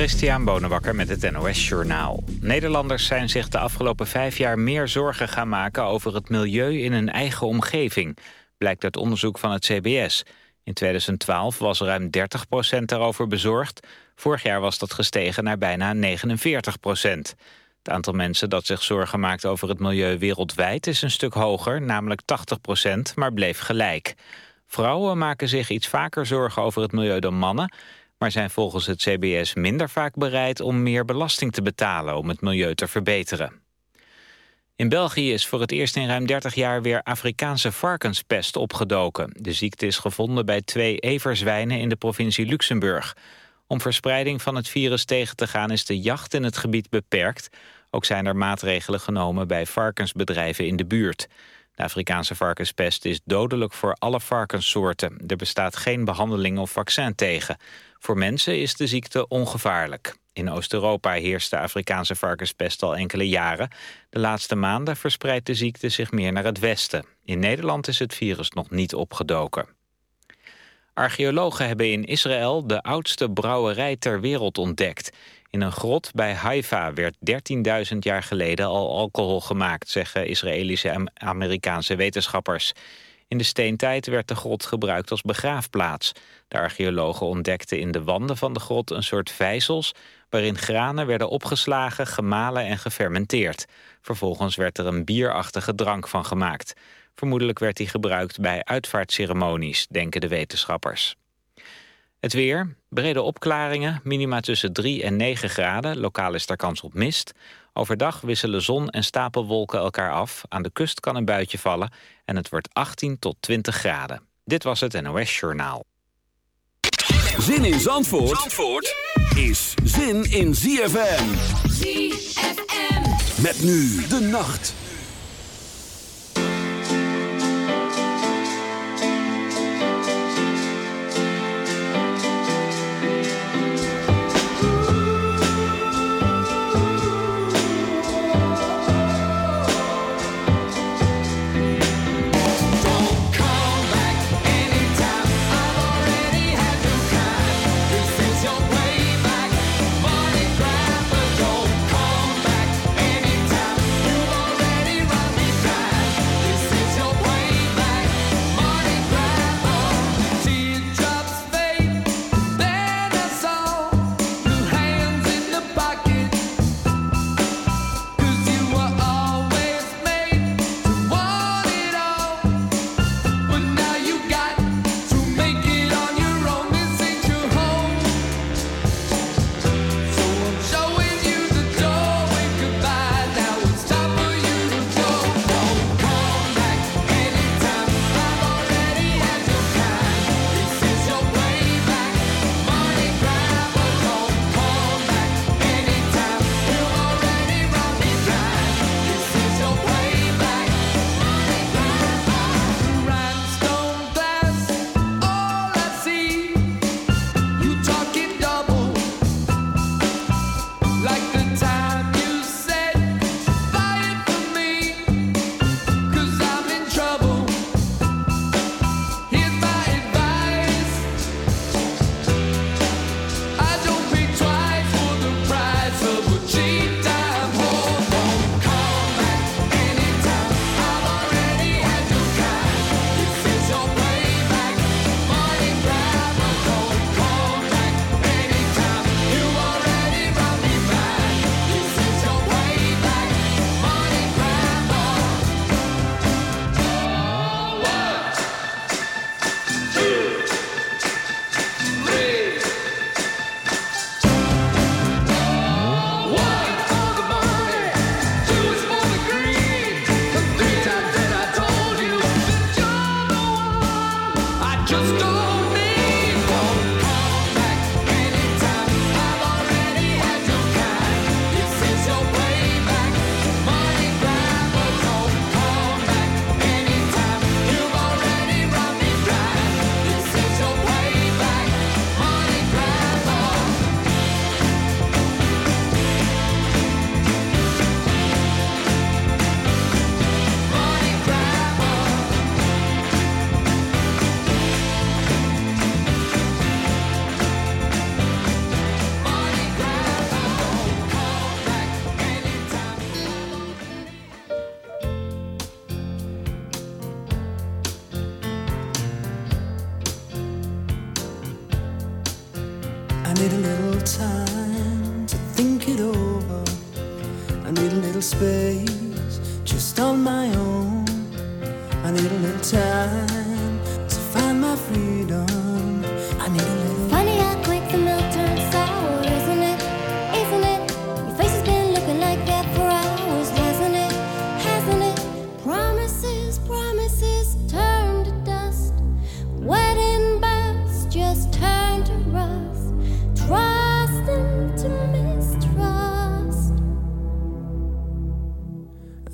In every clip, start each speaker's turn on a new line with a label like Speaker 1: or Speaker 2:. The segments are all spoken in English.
Speaker 1: Christian Bonenbakker met het NOS Journaal. Nederlanders zijn zich de afgelopen vijf jaar meer zorgen gaan maken... over het milieu in hun eigen omgeving, blijkt uit onderzoek van het CBS. In 2012 was ruim 30% daarover bezorgd. Vorig jaar was dat gestegen naar bijna 49% Het aantal mensen dat zich zorgen maakt over het milieu wereldwijd... is een stuk hoger, namelijk 80% maar bleef gelijk. Vrouwen maken zich iets vaker zorgen over het milieu dan mannen maar zijn volgens het CBS minder vaak bereid om meer belasting te betalen om het milieu te verbeteren. In België is voor het eerst in ruim 30 jaar weer Afrikaanse varkenspest opgedoken. De ziekte is gevonden bij twee everzwijnen in de provincie Luxemburg. Om verspreiding van het virus tegen te gaan is de jacht in het gebied beperkt. Ook zijn er maatregelen genomen bij varkensbedrijven in de buurt. De Afrikaanse varkenspest is dodelijk voor alle varkenssoorten. Er bestaat geen behandeling of vaccin tegen. Voor mensen is de ziekte ongevaarlijk. In Oost-Europa heerst de Afrikaanse varkenspest al enkele jaren. De laatste maanden verspreidt de ziekte zich meer naar het westen. In Nederland is het virus nog niet opgedoken. Archeologen hebben in Israël de oudste brouwerij ter wereld ontdekt. In een grot bij Haifa werd 13.000 jaar geleden al alcohol gemaakt... zeggen Israëlische en Amerikaanse wetenschappers. In de steentijd werd de grot gebruikt als begraafplaats. De archeologen ontdekten in de wanden van de grot een soort vijzels... waarin granen werden opgeslagen, gemalen en gefermenteerd. Vervolgens werd er een bierachtige drank van gemaakt. Vermoedelijk werd die gebruikt bij uitvaartceremonies, denken de wetenschappers. Het weer, brede opklaringen, minima tussen 3 en 9 graden. Lokaal is er kans op mist. Overdag wisselen zon en stapelwolken elkaar af. Aan de kust kan een buitje vallen en het wordt 18 tot 20 graden. Dit was het NOS Journaal.
Speaker 2: Zin in Zandvoort, Zandvoort is zin in ZFM. ZFM. Met nu de nacht.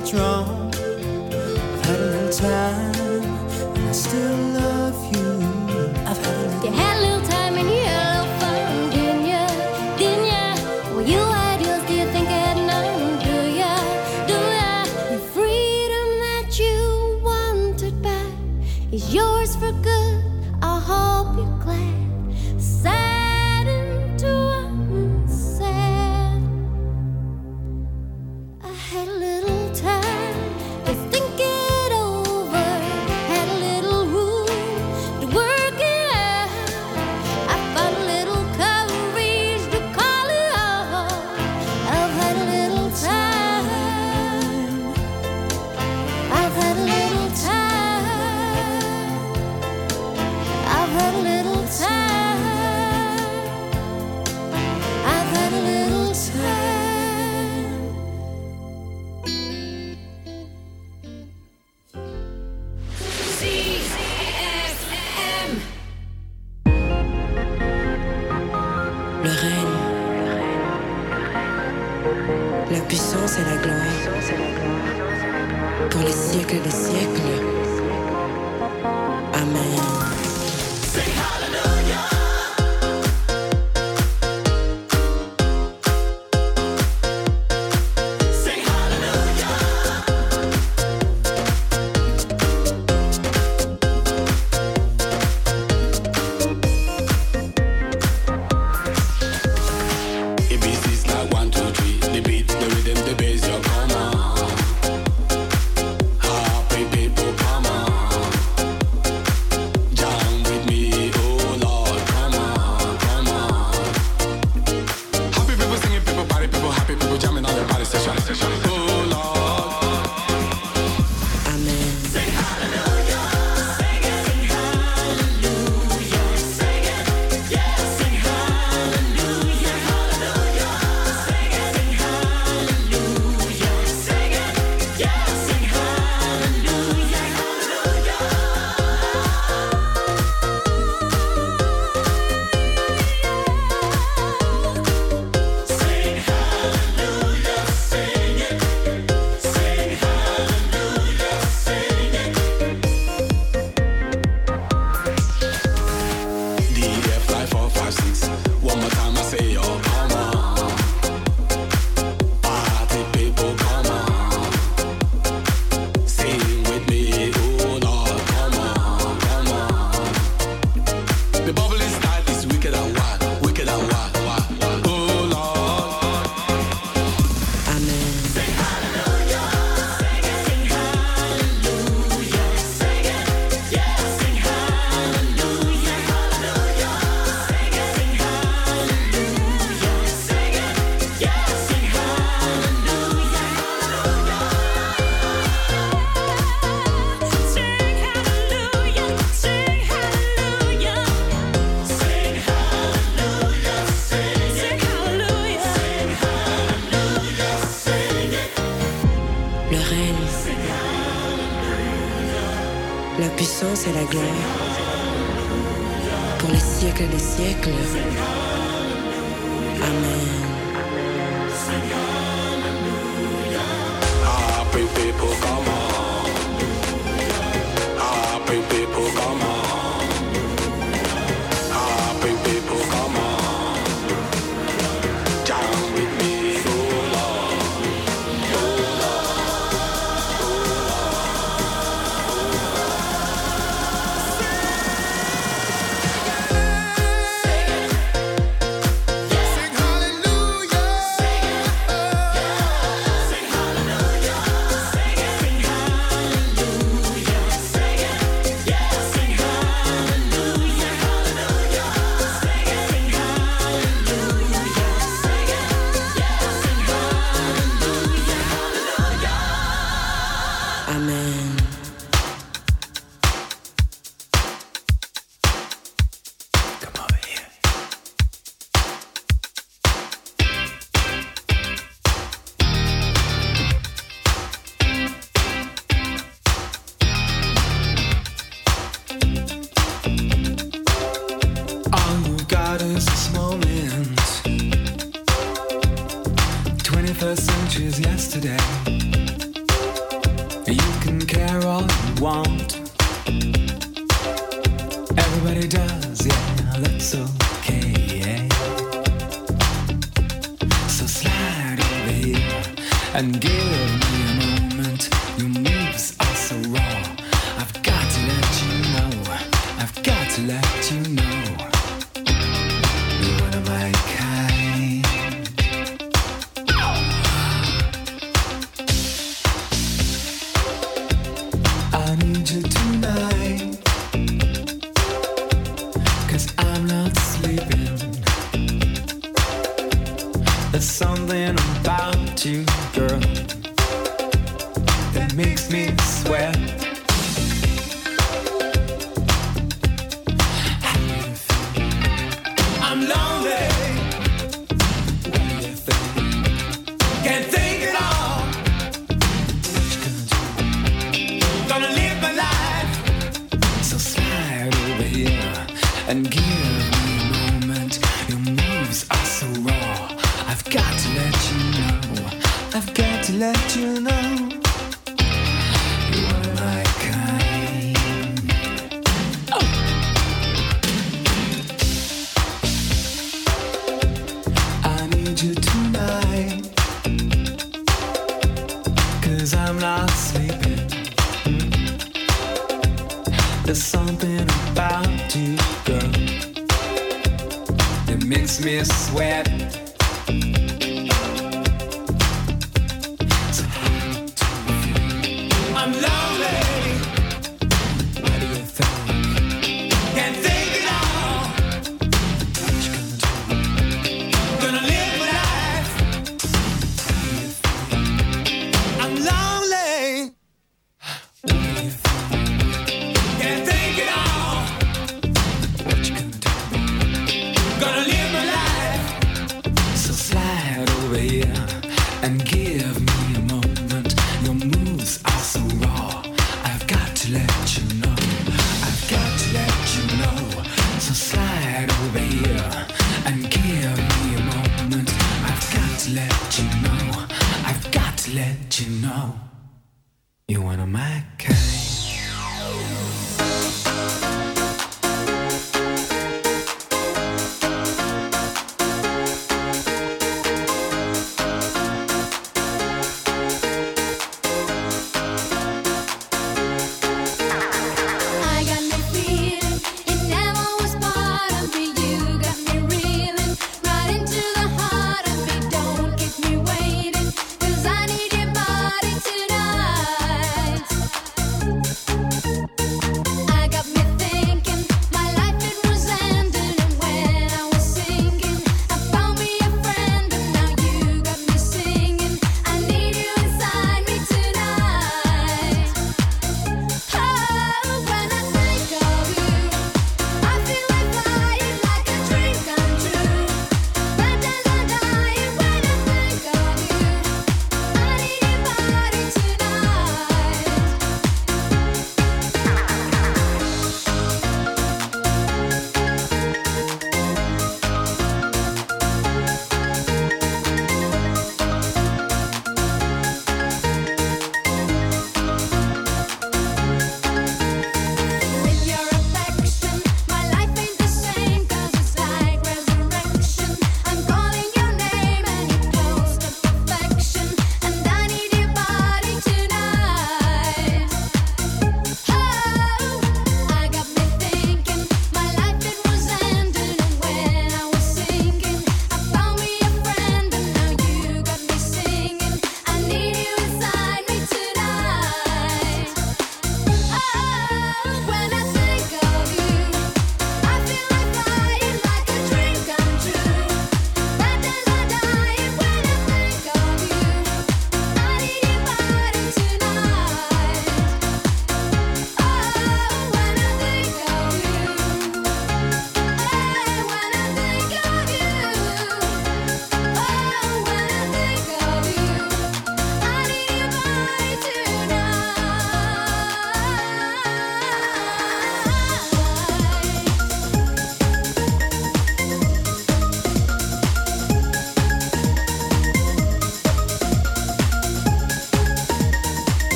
Speaker 3: What's wrong.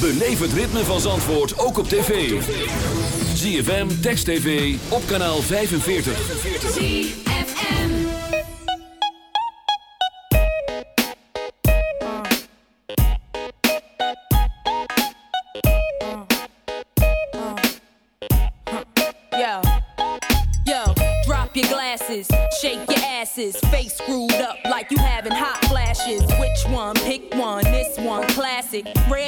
Speaker 2: Beleef het ritme van Zandvoort ook op tv. ZFM, Text TV, op kanaal 45.
Speaker 4: Yo, yo, drop your glasses, shake your asses, face screwed up like you having hot flashes. Which one? Pick one. This one, classic. Red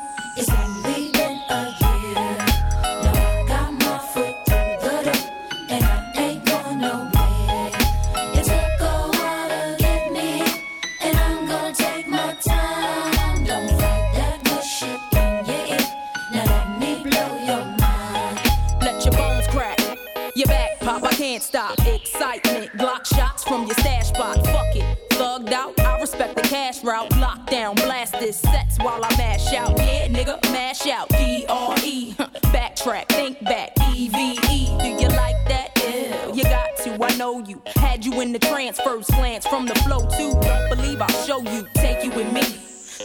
Speaker 4: You. In the trance, first glance from the flow too. Don't believe I'll show you. Take you with me.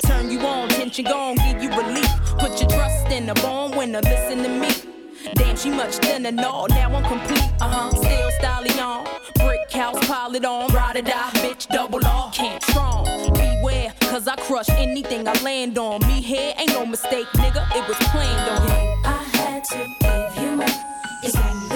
Speaker 4: Turn you on, tension gone, give you relief. Put your trust in a born winner, listen to me. Damn, she much thinner, no, now I'm complete. Uh huh, still styling on. Brick house, pile it on. Ride or die, bitch, double R. Can't strong. Beware, cause I crush anything I land on. Me here ain't no mistake, nigga, it was planned on.
Speaker 5: I had to give you more.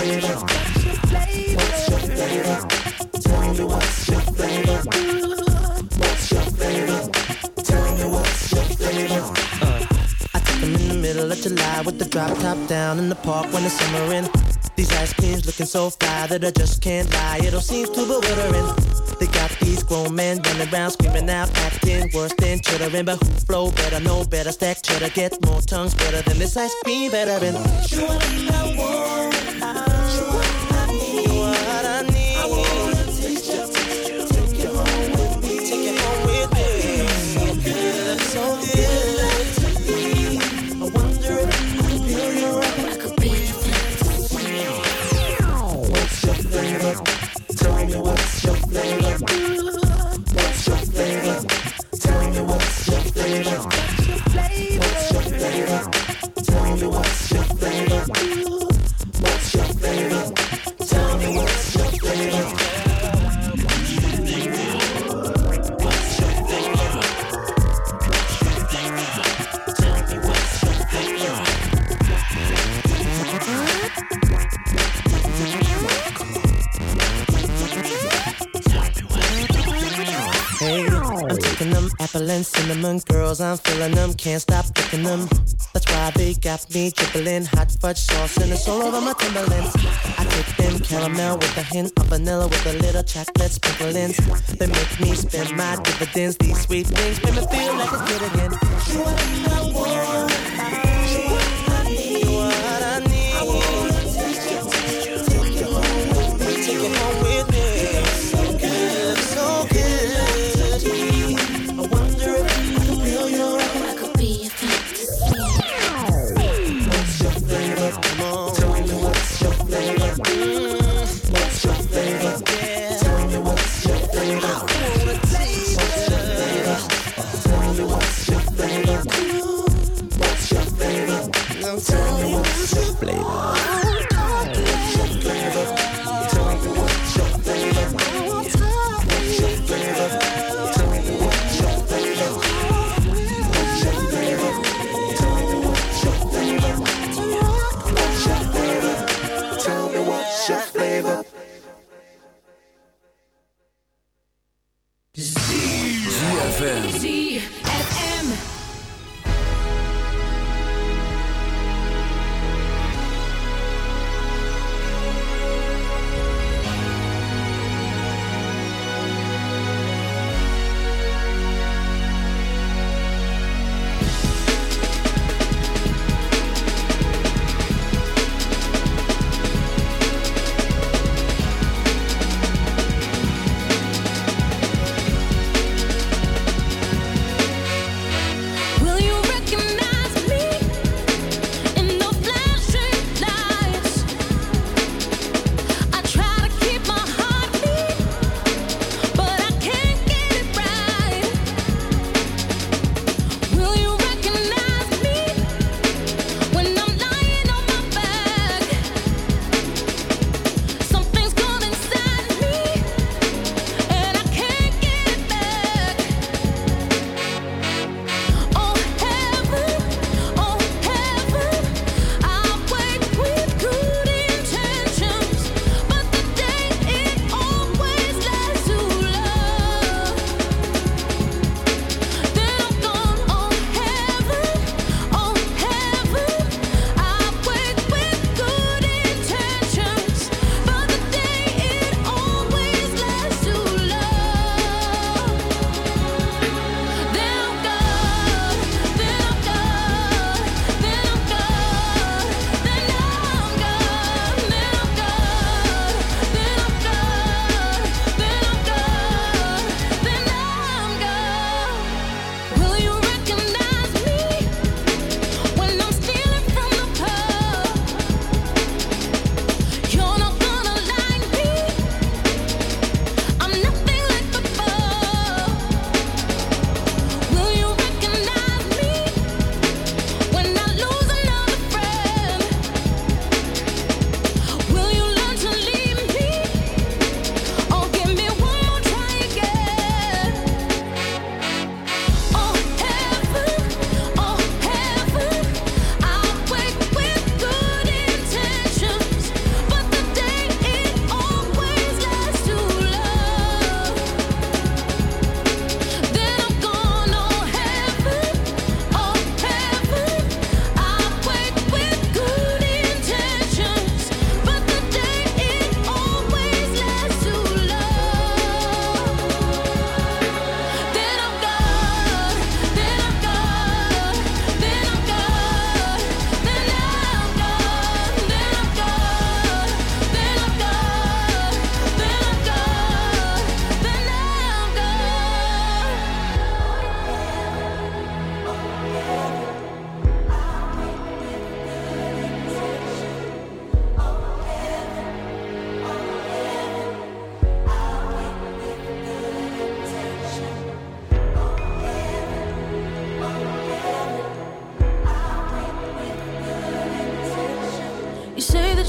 Speaker 3: What's your flavor? Tell me what's your flavor? What's your flavor? Tell me what's your flavor?
Speaker 5: I took in the middle of July with the drop top down in the park when it's summer in. These ice creams looking so fly that I just can't lie. It all seems too bewildering. They got these grown men running around screaming out, acting worse than chittering. But who flow better, know better, stack cheddar, get more tongues better than this ice cream veteran.
Speaker 3: What I want.
Speaker 5: Can't stop picking them. That's why they got me dribbling hot fudge sauce and it's all over my Timberlands. I take them caramel with a hint of vanilla with a little chocolate sprinklings. They make me spend my dividends. These sweet things make me feel like a kid again.
Speaker 3: You what I want.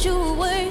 Speaker 3: you
Speaker 5: were